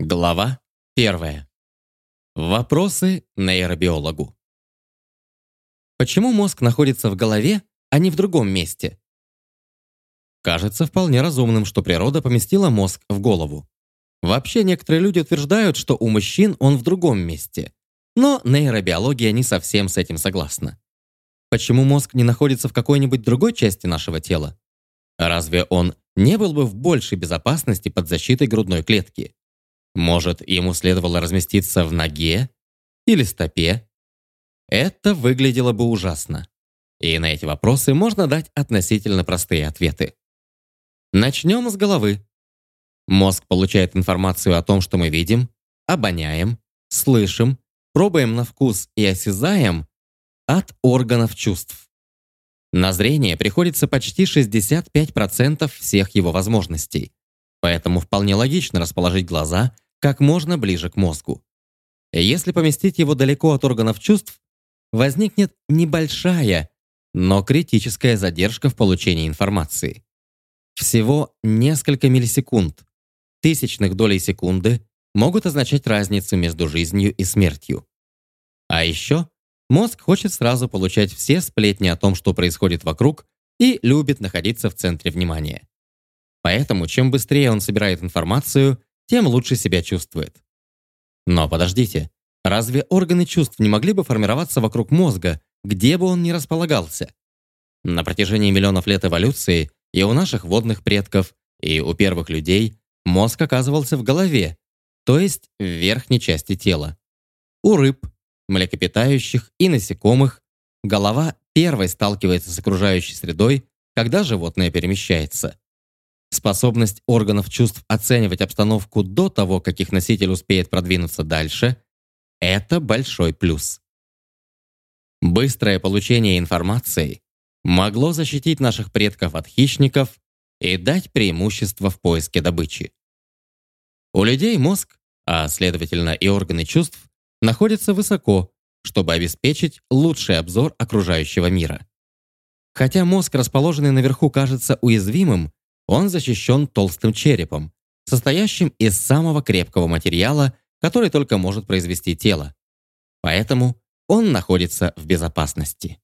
Глава первая. Вопросы нейробиологу. Почему мозг находится в голове, а не в другом месте? Кажется вполне разумным, что природа поместила мозг в голову. Вообще, некоторые люди утверждают, что у мужчин он в другом месте. Но нейробиология не совсем с этим согласна. Почему мозг не находится в какой-нибудь другой части нашего тела? Разве он не был бы в большей безопасности под защитой грудной клетки? Может, ему следовало разместиться в ноге или стопе? Это выглядело бы ужасно. И на эти вопросы можно дать относительно простые ответы. Начнем с головы. Мозг получает информацию о том, что мы видим, обоняем, слышим, пробуем на вкус и осязаем от органов чувств. На зрение приходится почти 65% всех его возможностей. Поэтому вполне логично расположить глаза как можно ближе к мозгу. Если поместить его далеко от органов чувств, возникнет небольшая, но критическая задержка в получении информации. Всего несколько миллисекунд, тысячных долей секунды могут означать разницу между жизнью и смертью. А еще мозг хочет сразу получать все сплетни о том, что происходит вокруг, и любит находиться в центре внимания. Поэтому чем быстрее он собирает информацию, тем лучше себя чувствует. Но подождите, разве органы чувств не могли бы формироваться вокруг мозга, где бы он ни располагался? На протяжении миллионов лет эволюции и у наших водных предков, и у первых людей мозг оказывался в голове, то есть в верхней части тела. У рыб, млекопитающих и насекомых голова первой сталкивается с окружающей средой, когда животное перемещается. Способность органов чувств оценивать обстановку до того, как их носитель успеет продвинуться дальше – это большой плюс. Быстрое получение информации могло защитить наших предков от хищников и дать преимущество в поиске добычи. У людей мозг, а следовательно и органы чувств, находятся высоко, чтобы обеспечить лучший обзор окружающего мира. Хотя мозг, расположенный наверху, кажется уязвимым, он защищен толстым черепом, состоящим из самого крепкого материала, который только может произвести тело. Поэтому он находится в безопасности.